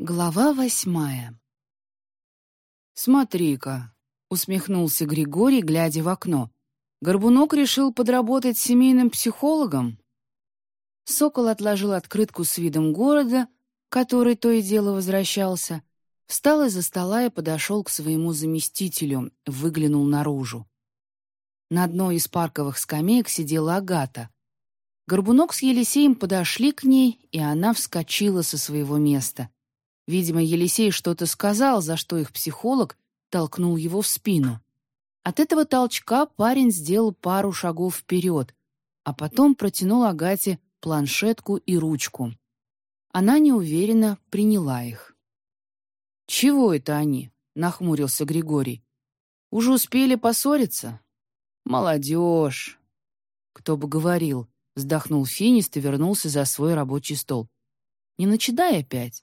Глава восьмая «Смотри-ка», — усмехнулся Григорий, глядя в окно. «Горбунок решил подработать семейным психологом?» Сокол отложил открытку с видом города, который то и дело возвращался, встал из-за стола и подошел к своему заместителю, выглянул наружу. На одной из парковых скамеек сидела Агата. Горбунок с Елисеем подошли к ней, и она вскочила со своего места. Видимо, Елисей что-то сказал, за что их психолог толкнул его в спину. От этого толчка парень сделал пару шагов вперед, а потом протянул Агате планшетку и ручку. Она неуверенно приняла их. «Чего это они?» — нахмурился Григорий. «Уже успели поссориться?» «Молодежь!» «Кто бы говорил!» — вздохнул Финист и вернулся за свой рабочий стол. «Не начинай опять.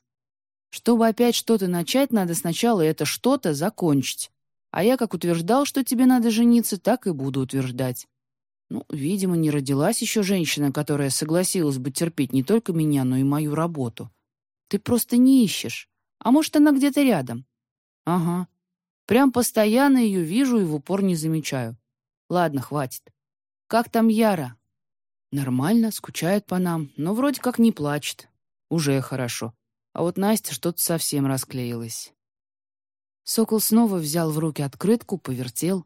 Чтобы опять что-то начать, надо сначала это что-то закончить. А я как утверждал, что тебе надо жениться, так и буду утверждать. Ну, видимо, не родилась еще женщина, которая согласилась бы терпеть не только меня, но и мою работу. Ты просто не ищешь. А может, она где-то рядом? Ага. Прям постоянно ее вижу и в упор не замечаю. Ладно, хватит. Как там Яра? Нормально, скучает по нам, но вроде как не плачет. Уже хорошо. А вот Настя что-то совсем расклеилась. Сокол снова взял в руки открытку, повертел.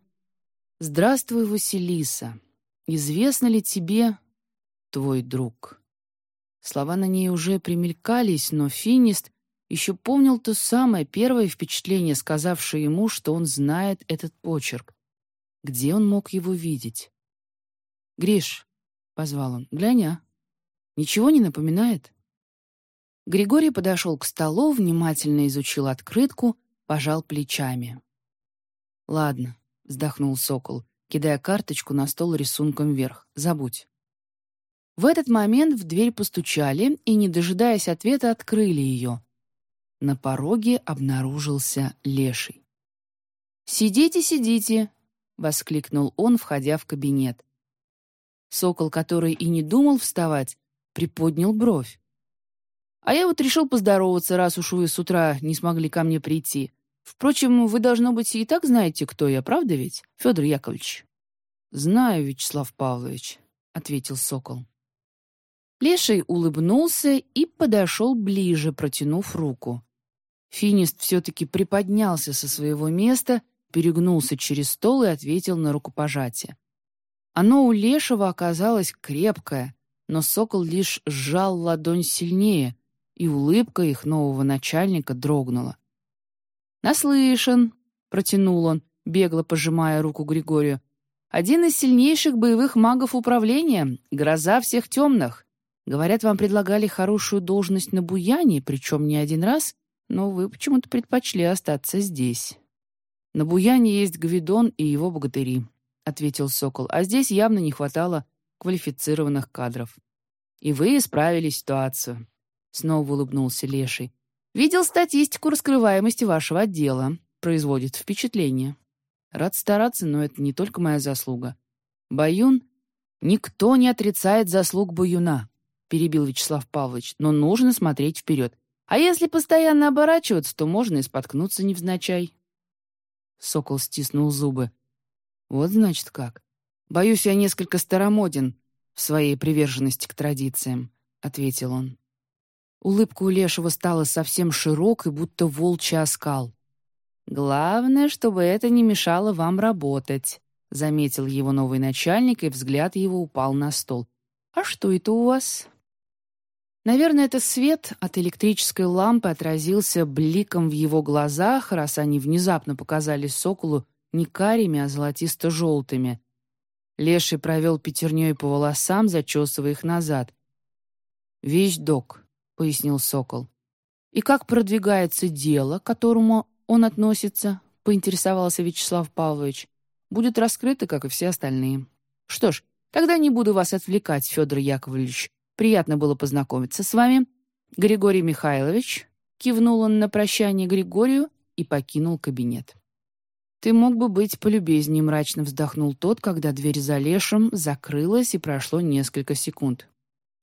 «Здравствуй, Василиса. Известно ли тебе твой друг?» Слова на ней уже примелькались, но Финист еще помнил то самое первое впечатление, сказавшее ему, что он знает этот почерк. Где он мог его видеть? «Гриш», — позвал он, — «глянь, а? Ничего не напоминает?» Григорий подошел к столу, внимательно изучил открытку, пожал плечами. «Ладно», — вздохнул Сокол, кидая карточку на стол рисунком вверх. «Забудь». В этот момент в дверь постучали и, не дожидаясь ответа, открыли ее. На пороге обнаружился леший. «Сидите, сидите!» — воскликнул он, входя в кабинет. Сокол, который и не думал вставать, приподнял бровь. А я вот решил поздороваться, раз уж вы с утра не смогли ко мне прийти. Впрочем, вы, должно быть, и так знаете, кто я, правда ведь, Федор Яковлевич?» «Знаю, Вячеслав Павлович», — ответил Сокол. Леший улыбнулся и подошел ближе, протянув руку. Финист все-таки приподнялся со своего места, перегнулся через стол и ответил на рукопожатие. Оно у Лешего оказалось крепкое, но сокол лишь сжал ладонь сильнее, и улыбка их нового начальника дрогнула. «Наслышан», — протянул он, бегло пожимая руку Григорию. «Один из сильнейших боевых магов управления, гроза всех темных. Говорят, вам предлагали хорошую должность на Буяне, причем не один раз, но вы почему-то предпочли остаться здесь». «На Буяне есть Гвидон и его богатыри», — ответил Сокол, «а здесь явно не хватало квалифицированных кадров. И вы исправили ситуацию. Снова улыбнулся Леший. «Видел статистику раскрываемости вашего отдела. Производит впечатление. Рад стараться, но это не только моя заслуга. Баюн? Никто не отрицает заслуг Баюна», перебил Вячеслав Павлович, «но нужно смотреть вперед. А если постоянно оборачиваться, то можно и споткнуться невзначай». Сокол стиснул зубы. «Вот значит как. Боюсь, я несколько старомоден в своей приверженности к традициям», — ответил он. Улыбка у Лешего стала совсем широкой, будто волчий оскал. «Главное, чтобы это не мешало вам работать», — заметил его новый начальник, и взгляд его упал на стол. «А что это у вас?» Наверное, это свет от электрической лампы отразился бликом в его глазах, раз они внезапно показались соколу не карими, а золотисто-желтыми. Леший провел пятерней по волосам, зачесывая их назад. «Вещдок», пояснил Сокол. «И как продвигается дело, к которому он относится?» — поинтересовался Вячеслав Павлович. «Будет раскрыто, как и все остальные. Что ж, тогда не буду вас отвлекать, Федор Яковлевич. Приятно было познакомиться с вами. Григорий Михайлович...» Кивнул он на прощание Григорию и покинул кабинет. «Ты мог бы быть полюбезнее», — мрачно вздохнул тот, когда дверь за Лешем закрылась и прошло несколько секунд.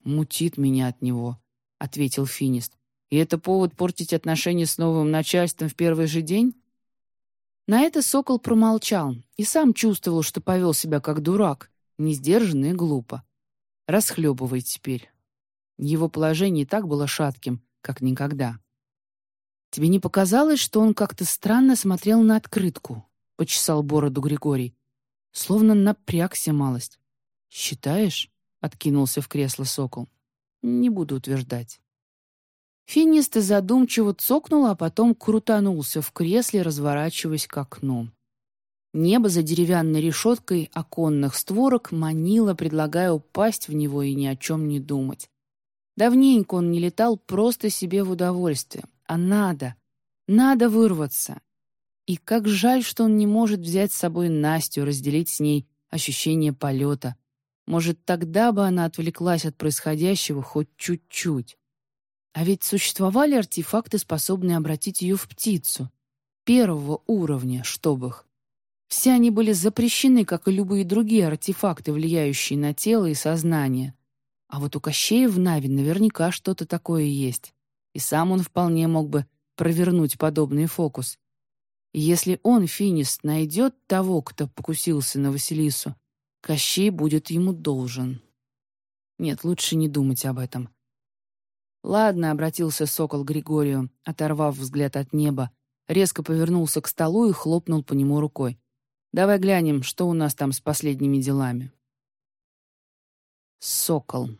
«Мутит меня от него», — ответил Финист. И это повод портить отношения с новым начальством в первый же день? На это Сокол промолчал и сам чувствовал, что повел себя как дурак, несдержанно и глупо. Расхлебывай теперь. Его положение и так было шатким, как никогда. «Тебе не показалось, что он как-то странно смотрел на открытку?» — почесал бороду Григорий. Словно напрягся малость. «Считаешь?» — откинулся в кресло сокол. «Не буду утверждать». Финист задумчиво цокнул, а потом крутанулся в кресле, разворачиваясь к окну. Небо за деревянной решеткой оконных створок манило, предлагая упасть в него и ни о чем не думать. Давненько он не летал просто себе в удовольствие, а надо, надо вырваться. И как жаль, что он не может взять с собой Настю, разделить с ней ощущение полета. Может, тогда бы она отвлеклась от происходящего хоть чуть-чуть. А ведь существовали артефакты, способные обратить ее в птицу. Первого уровня, чтоб их. Все они были запрещены, как и любые другие артефакты, влияющие на тело и сознание. А вот у Кощея в Нави наверняка что-то такое есть. И сам он вполне мог бы провернуть подобный фокус. И если он, Финист, найдет того, кто покусился на Василису, Кощей будет ему должен. Нет, лучше не думать об этом. «Ладно», — обратился сокол Григорию, оторвав взгляд от неба, резко повернулся к столу и хлопнул по нему рукой. «Давай глянем, что у нас там с последними делами». Сокол.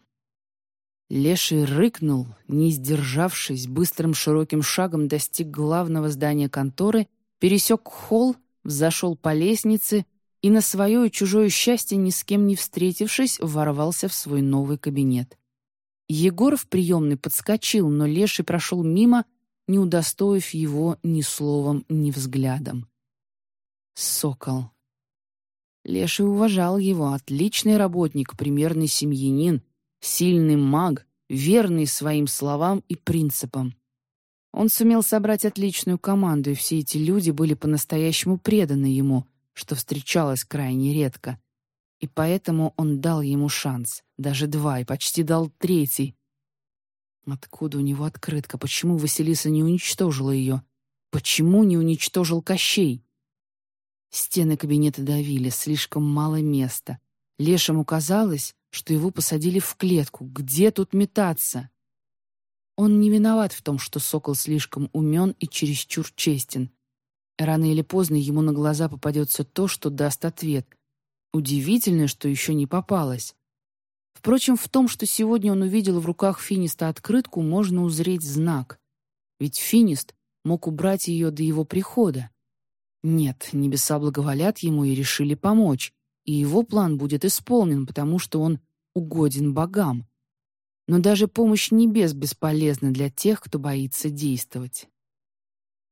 Леший рыкнул, не сдержавшись, быстрым широким шагом достиг главного здания конторы, пересек холл, взошел по лестнице и на свое и чужое счастье, ни с кем не встретившись, ворвался в свой новый кабинет. Егор в приемной подскочил, но Леший прошел мимо, не удостоив его ни словом, ни взглядом. Сокол. Леший уважал его, отличный работник, примерный семьянин, сильный маг, верный своим словам и принципам. Он сумел собрать отличную команду, и все эти люди были по-настоящему преданы ему, что встречалось крайне редко. И поэтому он дал ему шанс, даже два, и почти дал третий. Откуда у него открытка? Почему Василиса не уничтожила ее? Почему не уничтожил Кощей? Стены кабинета давили, слишком мало места. Лешему казалось, что его посадили в клетку. Где тут метаться? Он не виноват в том, что сокол слишком умен и чересчур честен. Рано или поздно ему на глаза попадется то, что даст ответ, Удивительно, что еще не попалось. Впрочем, в том, что сегодня он увидел в руках Финиста открытку, можно узреть знак. Ведь Финист мог убрать ее до его прихода. Нет, небеса благоволят ему и решили помочь, и его план будет исполнен, потому что он угоден богам. Но даже помощь небес бесполезна для тех, кто боится действовать.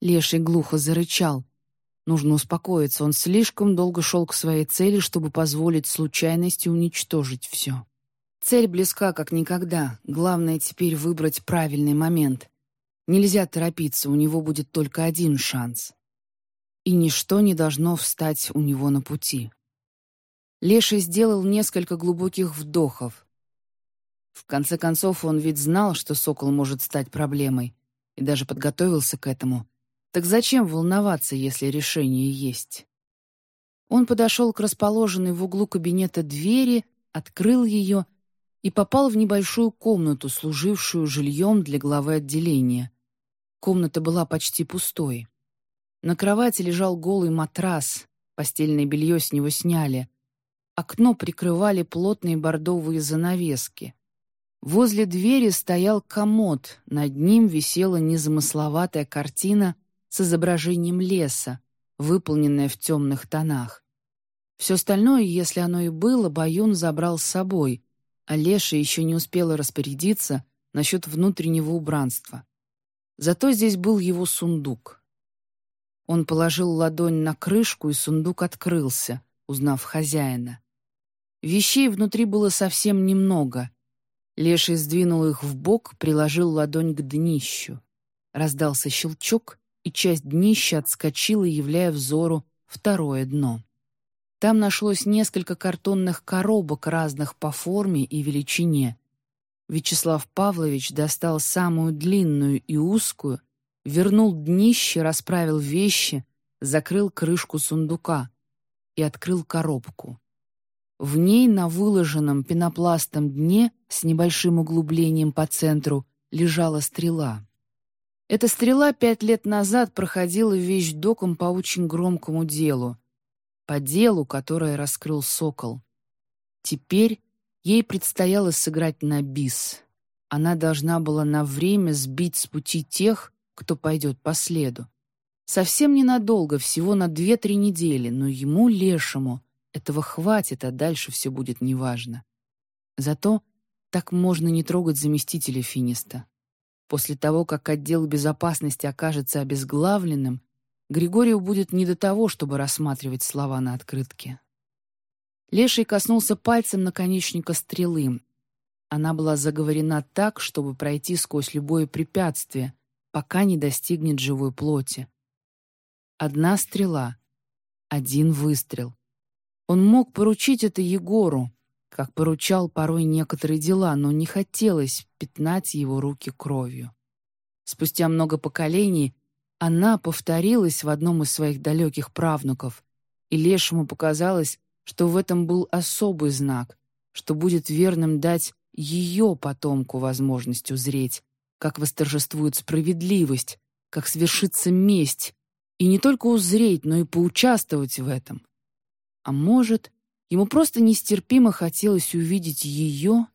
Леший глухо зарычал, Нужно успокоиться, он слишком долго шел к своей цели, чтобы позволить случайности уничтожить все. Цель близка, как никогда. Главное теперь выбрать правильный момент. Нельзя торопиться, у него будет только один шанс. И ничто не должно встать у него на пути. Леший сделал несколько глубоких вдохов. В конце концов, он ведь знал, что сокол может стать проблемой, и даже подготовился к этому — так зачем волноваться, если решение есть? Он подошел к расположенной в углу кабинета двери, открыл ее и попал в небольшую комнату, служившую жильем для главы отделения. Комната была почти пустой. На кровати лежал голый матрас, постельное белье с него сняли. Окно прикрывали плотные бордовые занавески. Возле двери стоял комод, над ним висела незамысловатая картина с изображением леса, выполненное в темных тонах. Все остальное, если оно и было, Баюн забрал с собой, а Леша еще не успела распорядиться насчет внутреннего убранства. Зато здесь был его сундук. Он положил ладонь на крышку, и сундук открылся, узнав хозяина. Вещей внутри было совсем немного. Леший сдвинул их в бок, приложил ладонь к днищу. Раздался щелчок, и часть днища отскочила, являя взору второе дно. Там нашлось несколько картонных коробок разных по форме и величине. Вячеслав Павлович достал самую длинную и узкую, вернул днище, расправил вещи, закрыл крышку сундука и открыл коробку. В ней на выложенном пенопластом дне с небольшим углублением по центру лежала стрела. Эта стрела пять лет назад проходила вещдоком по очень громкому делу. По делу, которое раскрыл Сокол. Теперь ей предстояло сыграть на бис. Она должна была на время сбить с пути тех, кто пойдет по следу. Совсем ненадолго, всего на две-три недели, но ему, лешему, этого хватит, а дальше все будет неважно. Зато так можно не трогать заместителя Финиста. После того, как отдел безопасности окажется обезглавленным, Григорию будет не до того, чтобы рассматривать слова на открытке. Леший коснулся пальцем наконечника стрелы. Она была заговорена так, чтобы пройти сквозь любое препятствие, пока не достигнет живой плоти. Одна стрела, один выстрел. Он мог поручить это Егору, как поручал порой некоторые дела, но не хотелось пятнать его руки кровью. Спустя много поколений она повторилась в одном из своих далеких правнуков, и Лешему показалось, что в этом был особый знак, что будет верным дать ее потомку возможность узреть, как восторжествует справедливость, как свершится месть, и не только узреть, но и поучаствовать в этом. А может, Ему просто нестерпимо хотелось увидеть ее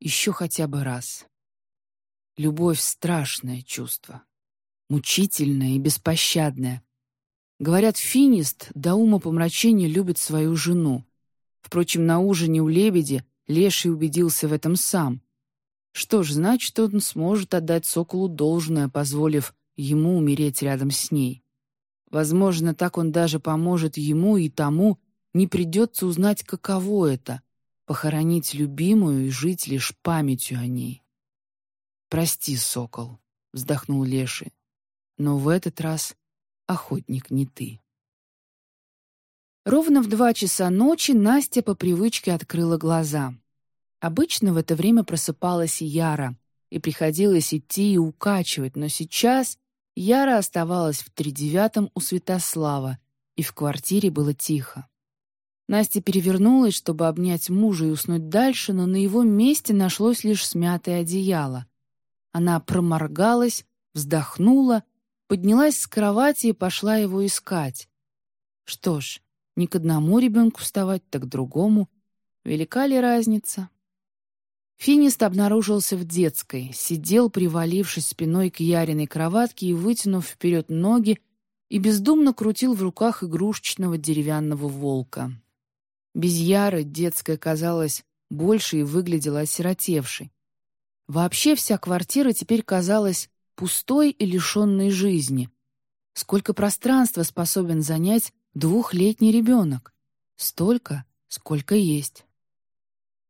еще хотя бы раз. Любовь — страшное чувство, мучительное и беспощадное. Говорят, финист до ума помрачения любит свою жену. Впрочем, на ужине у лебеди Леший убедился в этом сам. Что ж, значит, он сможет отдать соколу должное, позволив ему умереть рядом с ней. Возможно, так он даже поможет ему и тому, не придется узнать, каково это — похоронить любимую и жить лишь памятью о ней. «Прости, сокол», — вздохнул Леший, «но в этот раз охотник не ты». Ровно в два часа ночи Настя по привычке открыла глаза. Обычно в это время просыпалась Яра, и приходилось идти и укачивать, но сейчас Яра оставалась в тридевятом у Святослава, и в квартире было тихо. Настя перевернулась, чтобы обнять мужа и уснуть дальше, но на его месте нашлось лишь смятое одеяло. Она проморгалась, вздохнула, поднялась с кровати и пошла его искать. Что ж, не к одному ребенку вставать, так к другому. Велика ли разница? Финист обнаружился в детской, сидел, привалившись спиной к Яриной кроватке и вытянув вперед ноги, и бездумно крутил в руках игрушечного деревянного волка. Без Яры детская казалась больше и выглядела осиротевшей. Вообще вся квартира теперь казалась пустой и лишенной жизни. Сколько пространства способен занять двухлетний ребенок? Столько, сколько есть.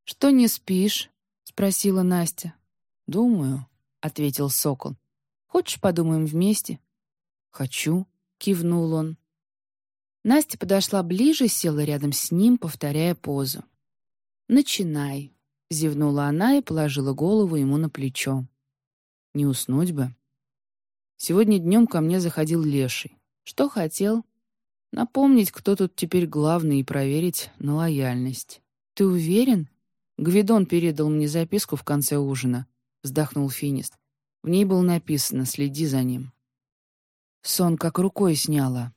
«Что не спишь?» — спросила Настя. «Думаю», — ответил Сокол. «Хочешь, подумаем вместе?» «Хочу», — кивнул он. Настя подошла ближе, села рядом с ним, повторяя позу. «Начинай», — зевнула она и положила голову ему на плечо. «Не уснуть бы». Сегодня днем ко мне заходил Леший. Что хотел? Напомнить, кто тут теперь главный, и проверить на лояльность. «Ты уверен?» Гвидон передал мне записку в конце ужина. Вздохнул Финист. В ней было написано «Следи за ним». Сон как рукой сняла.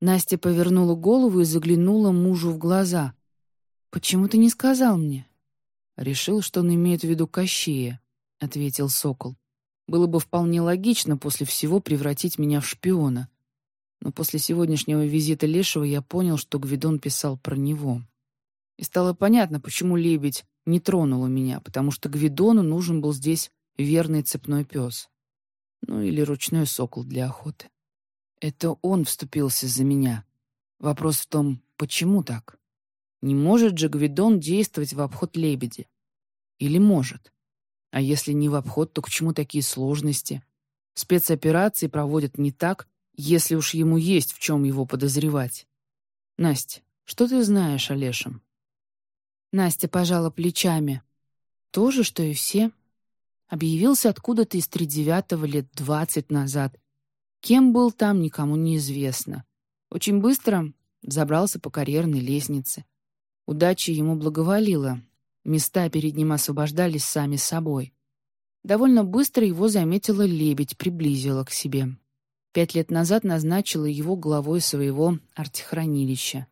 Настя повернула голову и заглянула мужу в глаза. «Почему ты не сказал мне?» «Решил, что он имеет в виду Кощея», — ответил Сокол. «Было бы вполне логично после всего превратить меня в шпиона. Но после сегодняшнего визита Лешего я понял, что Гвидон писал про него. И стало понятно, почему лебедь не тронула меня, потому что Гвидону нужен был здесь верный цепной пес. Ну или ручной сокол для охоты. Это он вступился за меня. Вопрос в том, почему так? Не может же Гвидон действовать в обход лебеди? Или может? А если не в обход, то к чему такие сложности? Спецоперации проводят не так, если уж ему есть в чем его подозревать. Настя, что ты знаешь о Лешем? Настя пожала плечами. То же, что и все. Объявился откуда-то из тридевятого лет двадцать назад. Кем был там, никому не известно. Очень быстро забрался по карьерной лестнице. Удача ему благоволила. Места перед ним освобождались сами собой. Довольно быстро его заметила лебедь, приблизила к себе. Пять лет назад назначила его главой своего артехранилища.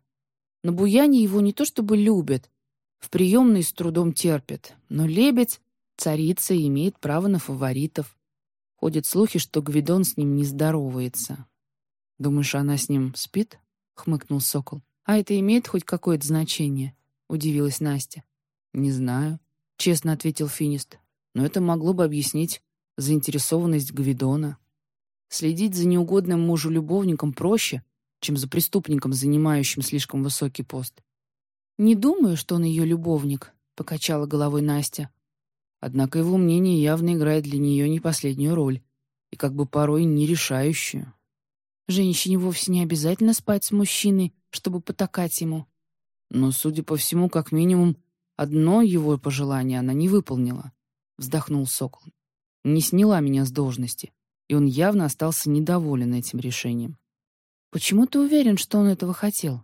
На Буяне его не то чтобы любят, в приемной с трудом терпят, но лебедь, царица, имеет право на фаворитов. Ходят слухи, что Гвидон с ним не здоровается. «Думаешь, она с ним спит?» — хмыкнул Сокол. «А это имеет хоть какое-то значение?» — удивилась Настя. «Не знаю», — честно ответил Финист. «Но это могло бы объяснить заинтересованность Гвидона. Следить за неугодным мужу-любовником проще, чем за преступником, занимающим слишком высокий пост. «Не думаю, что он ее любовник», — покачала головой Настя. Однако его мнение явно играет для нее не последнюю роль и как бы порой не решающую. Женщине вовсе не обязательно спать с мужчиной, чтобы потакать ему. Но, судя по всему, как минимум, одно его пожелание она не выполнила. Вздохнул Сокол. Не сняла меня с должности, и он явно остался недоволен этим решением. «Почему ты уверен, что он этого хотел?»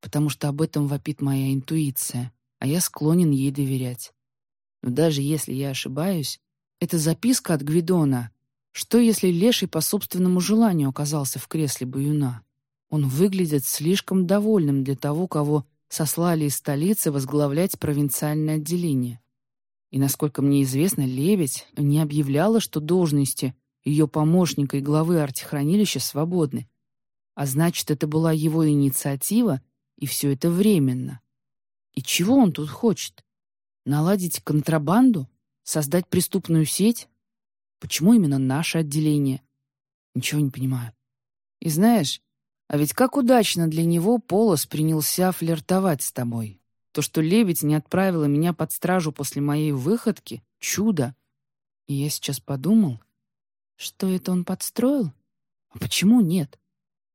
«Потому что об этом вопит моя интуиция, а я склонен ей доверять. Но даже если я ошибаюсь, это записка от Гвидона. Что, если Леший по собственному желанию оказался в кресле баюна? Он выглядит слишком довольным для того, кого сослали из столицы возглавлять провинциальное отделение. И, насколько мне известно, Лебедь не объявляла, что должности ее помощника и главы артехранилища свободны. А значит, это была его инициатива, и все это временно. И чего он тут хочет? Наладить контрабанду? Создать преступную сеть? Почему именно наше отделение? Ничего не понимаю. И знаешь, а ведь как удачно для него Полос принялся флиртовать с тобой. То, что лебедь не отправила меня под стражу после моей выходки — чудо. И я сейчас подумал, что это он подстроил? А почему нет?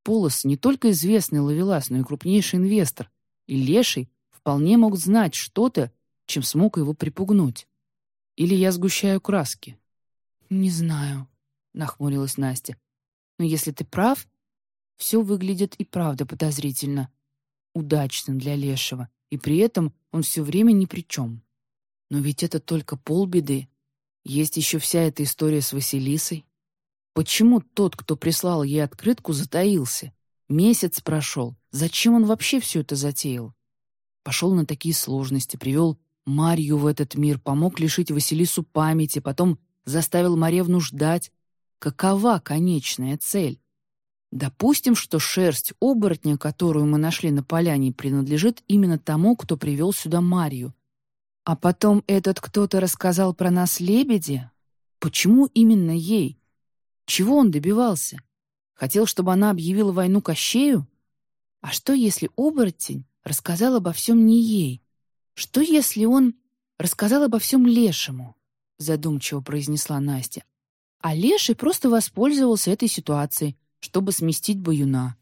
Полос не только известный ловелас, но и крупнейший инвестор. И Леший вполне мог знать что-то, чем смог его припугнуть. Или я сгущаю краски? «Не знаю», — нахмурилась Настя. «Но если ты прав, все выглядит и правда подозрительно. Удачно для Лешего, и при этом он все время ни при чем. Но ведь это только полбеды. Есть еще вся эта история с Василисой. Почему тот, кто прислал ей открытку, затаился? Месяц прошел. Зачем он вообще все это затеял? Пошел на такие сложности, привел Марью в этот мир, помог лишить Василису памяти, потом заставил Маревну ждать. Какова конечная цель? Допустим, что шерсть оборотня, которую мы нашли на поляне, принадлежит именно тому, кто привел сюда Марью. А потом этот кто-то рассказал про нас лебеди? Почему именно ей? Чего он добивался? Хотел, чтобы она объявила войну Кощею? А что, если оборотень рассказал обо всем не ей? Что, если он рассказал обо всем Лешему? Задумчиво произнесла Настя. А Леший просто воспользовался этой ситуацией, чтобы сместить Баюна.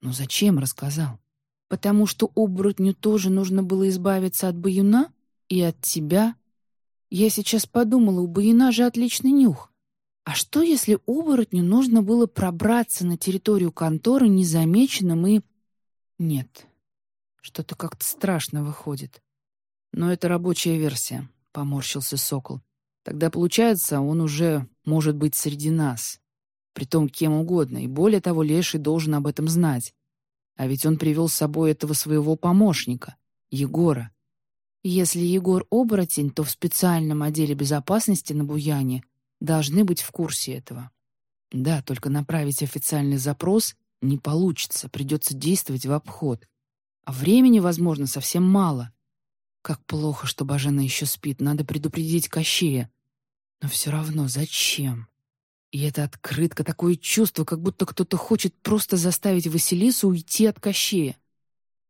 Но зачем рассказал? Потому что оборотню тоже нужно было избавиться от Баюна и от тебя. Я сейчас подумала, у Баюна же отличный нюх. А что, если оборотню нужно было пробраться на территорию конторы незамеченным и... Нет, что-то как-то страшно выходит. Но это рабочая версия, — поморщился Сокол. Тогда, получается, он уже может быть среди нас. Притом кем угодно, и более того, Леший должен об этом знать. А ведь он привел с собой этого своего помощника, Егора. Если Егор оборотень, то в специальном отделе безопасности на Буяне должны быть в курсе этого. Да, только направить официальный запрос не получится, придется действовать в обход. А времени, возможно, совсем мало. Как плохо, что Бажена еще спит, надо предупредить Кощея. Но все равно зачем? И эта открытка, такое чувство, как будто кто-то хочет просто заставить Василису уйти от Кощея.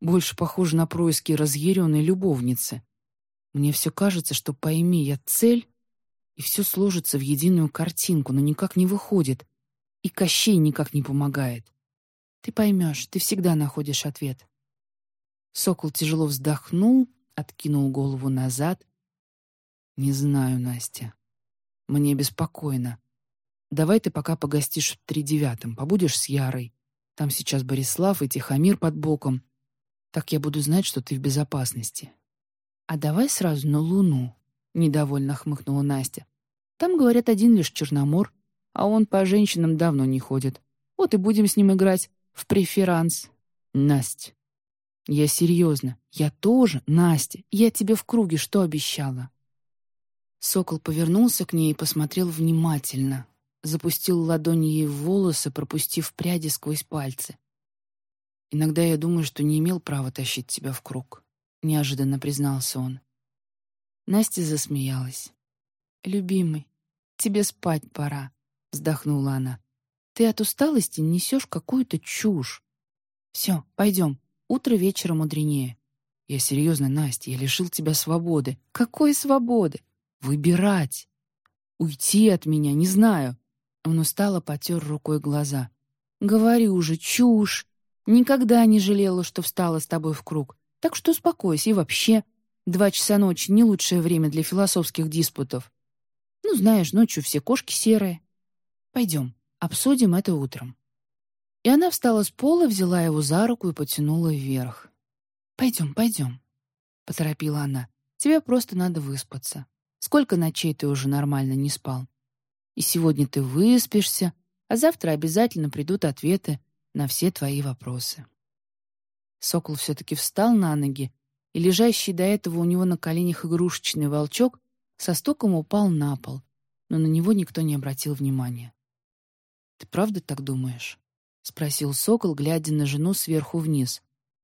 Больше похоже на происки разъяренной любовницы. Мне все кажется, что пойми я цель, и все сложится в единую картинку, но никак не выходит. И Кощей никак не помогает. Ты поймешь, ты всегда находишь ответ. Сокол тяжело вздохнул, откинул голову назад Не знаю, Настя. Мне беспокойно. Давай ты пока погостишь в тридевятом, побудешь с Ярой. Там сейчас Борислав и Тихомир под боком. Так я буду знать, что ты в безопасности. А давай сразу на Луну, недовольно хмыкнула Настя. Там, говорят, один лишь Черномор, а он по женщинам давно не ходит. Вот и будем с ним играть в преферанс. Настя, я серьезно. Я тоже, Настя. Я тебе в круге что обещала? Сокол повернулся к ней и посмотрел внимательно. Запустил ладони ей в волосы, пропустив пряди сквозь пальцы. «Иногда я думаю, что не имел права тащить тебя в круг», — неожиданно признался он. Настя засмеялась. «Любимый, тебе спать пора», — вздохнула она. «Ты от усталости несешь какую-то чушь. Все, пойдем, утро вечера мудренее». «Я серьезно, Настя, я лишил тебя свободы». «Какой свободы?» «Выбирать». «Уйти от меня, не знаю». Он устало потер рукой глаза. «Говори уже, чушь. Никогда не жалела, что встала с тобой в круг. Так что успокойся и вообще. Два часа ночи — не лучшее время для философских диспутов. Ну, знаешь, ночью все кошки серые. Пойдем, обсудим это утром». И она встала с пола, взяла его за руку и потянула вверх. «Пойдем, пойдем», — поторопила она. «Тебе просто надо выспаться. Сколько ночей ты уже нормально не спал? И сегодня ты выспишься, а завтра обязательно придут ответы на все твои вопросы». Сокол все-таки встал на ноги, и лежащий до этого у него на коленях игрушечный волчок со стуком упал на пол, но на него никто не обратил внимания. «Ты правда так думаешь?» — спросил сокол, глядя на жену сверху вниз.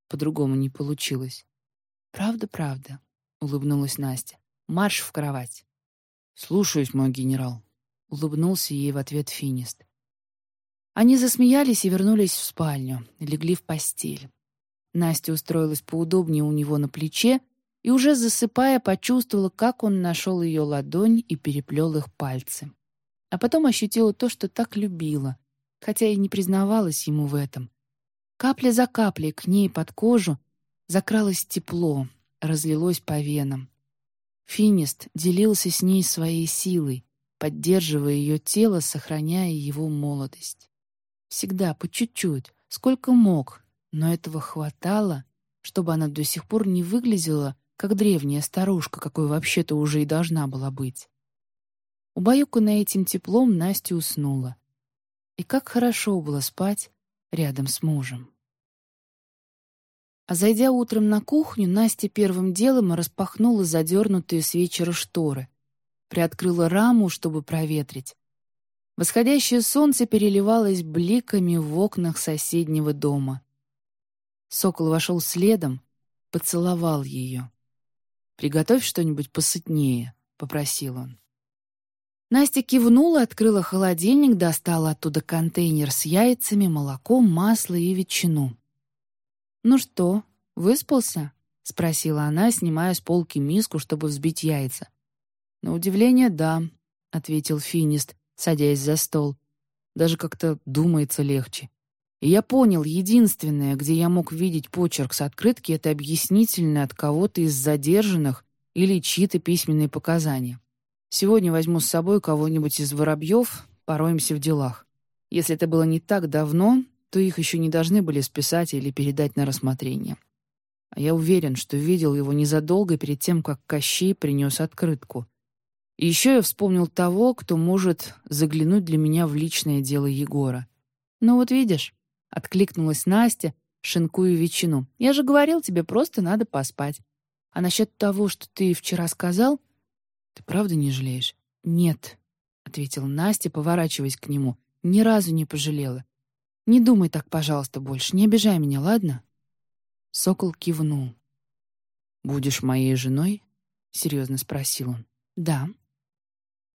По-другому не получилось. «Правда, правда», — улыбнулась Настя. «Марш в кровать». «Слушаюсь, мой генерал», — улыбнулся ей в ответ Финист. Они засмеялись и вернулись в спальню, легли в постель. Настя устроилась поудобнее у него на плече и, уже засыпая, почувствовала, как он нашел ее ладонь и переплел их пальцы. А потом ощутила то, что так любила, хотя и не признавалась ему в этом. Капля за каплей к ней под кожу закралось тепло, разлилось по венам. Финист делился с ней своей силой, поддерживая ее тело, сохраняя его молодость. Всегда, по чуть-чуть, сколько мог, но этого хватало, чтобы она до сих пор не выглядела, как древняя старушка, какой вообще-то уже и должна была быть. Убаюканная этим теплом, Настя уснула. И как хорошо было спать рядом с мужем. А зайдя утром на кухню, Настя первым делом распахнула задернутые с вечера шторы, приоткрыла раму, чтобы проветрить. Восходящее солнце переливалось бликами в окнах соседнего дома. Сокол вошел следом, поцеловал ее. «Приготовь что-нибудь посытнее», — попросил он. Настя кивнула, открыла холодильник, достала оттуда контейнер с яйцами, молоком, масло и ветчину. «Ну что, выспался?» — спросила она, снимая с полки миску, чтобы взбить яйца. «На удивление, да», — ответил Финист, садясь за стол. «Даже как-то думается легче. И я понял, единственное, где я мог видеть почерк с открытки, это объяснительное от кого-то из задержанных или чьи-то письменные показания. Сегодня возьму с собой кого-нибудь из воробьев, пороемся в делах. Если это было не так давно, то их еще не должны были списать или передать на рассмотрение. А я уверен, что видел его незадолго перед тем, как Кощей принес открытку. И еще я вспомнил того, кто может заглянуть для меня в личное дело Егора. «Ну вот видишь», — откликнулась Настя, шинкую ветчину. «Я же говорил тебе, просто надо поспать. А насчет того, что ты вчера сказал, «Ты правда не жалеешь?» «Нет», — ответила Настя, поворачиваясь к нему. «Ни разу не пожалела. Не думай так, пожалуйста, больше. Не обижай меня, ладно?» Сокол кивнул. «Будешь моей женой?» — серьезно спросил он. «Да».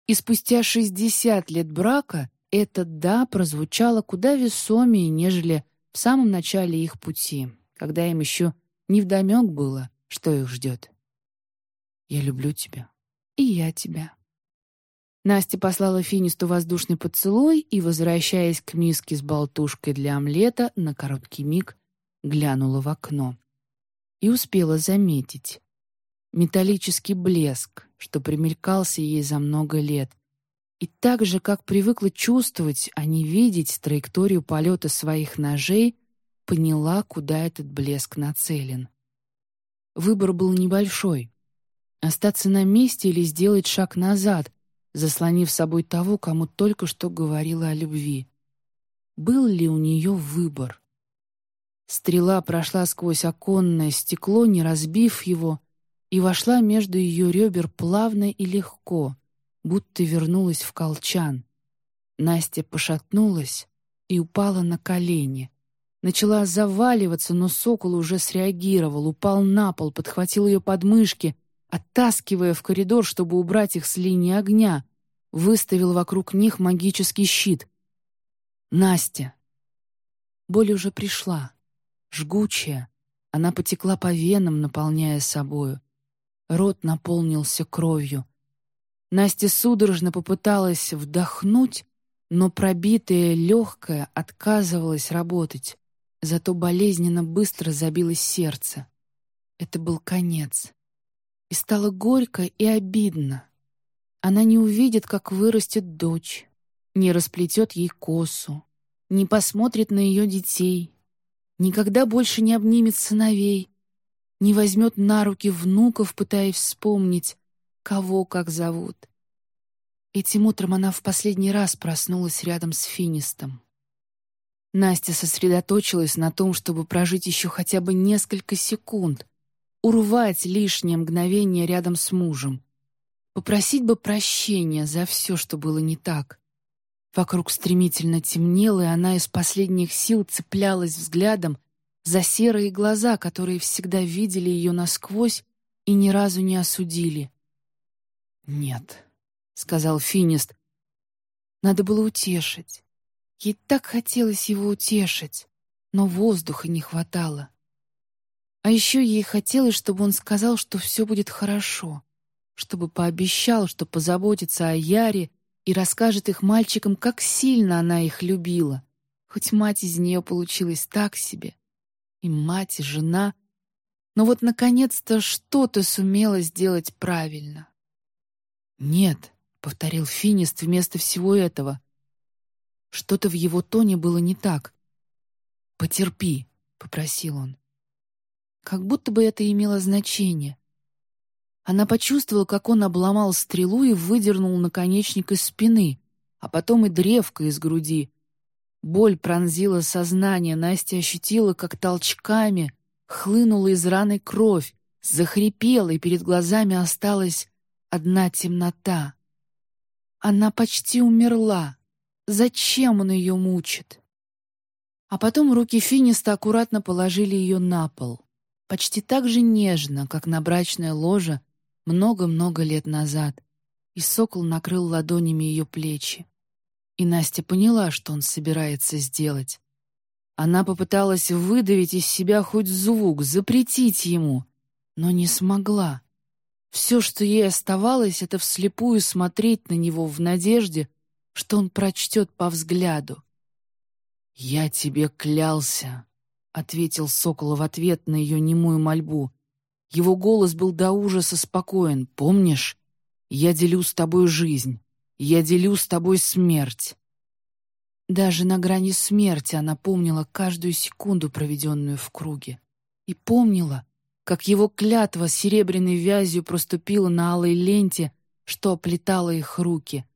И спустя шестьдесят лет брака это «да» прозвучало куда весомее, нежели в самом начале их пути, когда им еще невдомек было, что их ждет. «Я люблю тебя», и я тебя». Настя послала Финисту воздушный поцелуй и, возвращаясь к миске с болтушкой для омлета, на короткий миг глянула в окно. И успела заметить. Металлический блеск, что примелькался ей за много лет. И так же, как привыкла чувствовать, а не видеть траекторию полета своих ножей, поняла, куда этот блеск нацелен. Выбор был небольшой. Остаться на месте или сделать шаг назад, заслонив собой того, кому только что говорила о любви. Был ли у нее выбор? Стрела прошла сквозь оконное стекло, не разбив его, и вошла между ее ребер плавно и легко, будто вернулась в колчан. Настя пошатнулась и упала на колени. Начала заваливаться, но сокол уже среагировал, упал на пол, подхватил ее подмышки, оттаскивая в коридор, чтобы убрать их с линии огня, выставил вокруг них магический щит. «Настя!» Боль уже пришла, жгучая. Она потекла по венам, наполняя собою. Рот наполнился кровью. Настя судорожно попыталась вдохнуть, но пробитое легкое отказывалось работать. Зато болезненно быстро забилось сердце. Это был конец. И стало горько и обидно. Она не увидит, как вырастет дочь, не расплетет ей косу, не посмотрит на ее детей, никогда больше не обнимет сыновей, не возьмет на руки внуков, пытаясь вспомнить, кого как зовут. Этим утром она в последний раз проснулась рядом с Финистом. Настя сосредоточилась на том, чтобы прожить еще хотя бы несколько секунд, урвать лишнее мгновение рядом с мужем, попросить бы прощения за все, что было не так. Вокруг стремительно темнело, и она из последних сил цеплялась взглядом за серые глаза, которые всегда видели ее насквозь и ни разу не осудили. «Нет», — сказал Финист, — «надо было утешить. Ей так хотелось его утешить, но воздуха не хватало. А еще ей хотелось, чтобы он сказал, что все будет хорошо, чтобы пообещал, что позаботится о Яре и расскажет их мальчикам, как сильно она их любила, хоть мать из нее получилась так себе и мать, и жена. Но вот, наконец-то, что-то сумела сделать правильно. «Нет», — повторил Финист вместо всего этого. Что-то в его тоне было не так. «Потерпи», — попросил он. Как будто бы это имело значение. Она почувствовала, как он обломал стрелу и выдернул наконечник из спины, а потом и древко из груди, Боль пронзила сознание, Настя ощутила, как толчками хлынула из раны кровь, захрипела, и перед глазами осталась одна темнота. Она почти умерла. Зачем он ее мучит? А потом руки Финиста аккуратно положили ее на пол. Почти так же нежно, как на брачное ложе много-много лет назад. И сокол накрыл ладонями ее плечи. И Настя поняла, что он собирается сделать. Она попыталась выдавить из себя хоть звук, запретить ему, но не смогла. Все, что ей оставалось, это вслепую смотреть на него в надежде, что он прочтет по взгляду. «Я тебе клялся», — ответил Сокол в ответ на ее немую мольбу. Его голос был до ужаса спокоен. «Помнишь? Я делю с тобой жизнь. Я делю с тобой смерть». Даже на грани смерти она помнила каждую секунду, проведенную в круге. И помнила, как его клятва серебряной вязью проступила на алой ленте, что оплетала их руки.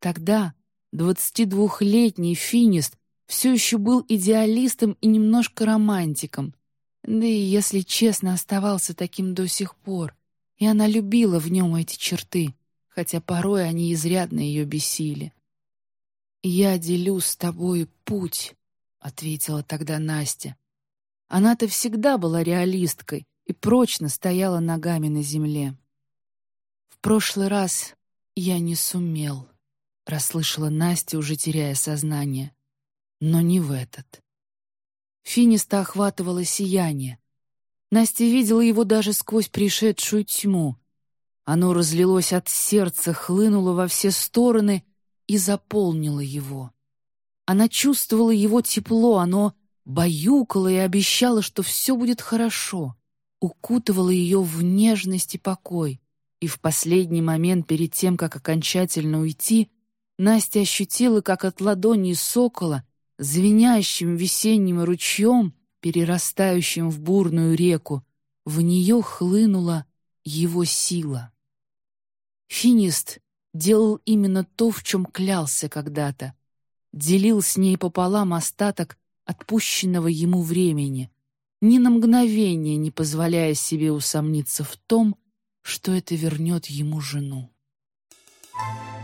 Тогда двадцатидвухлетний финист все еще был идеалистом и немножко романтиком, да и, если честно, оставался таким до сих пор, и она любила в нем эти черты — хотя порой они изрядно ее бесили. «Я делю с тобой путь», — ответила тогда Настя. Она-то всегда была реалисткой и прочно стояла ногами на земле. «В прошлый раз я не сумел», — расслышала Настя, уже теряя сознание. «Но не в этот». Финиста охватывало сияние. Настя видела его даже сквозь пришедшую тьму. Оно разлилось от сердца, хлынуло во все стороны и заполнило его. Она чувствовала его тепло, оно баюкало и обещало, что все будет хорошо, укутывало ее в нежность и покой, И в последний момент перед тем, как окончательно уйти, Настя ощутила, как от ладони сокола, звенящим весенним ручьем, перерастающим в бурную реку, в нее хлынула его сила. Финист делал именно то, в чем клялся когда-то. Делил с ней пополам остаток отпущенного ему времени, ни на мгновение не позволяя себе усомниться в том, что это вернет ему жену. Thank you.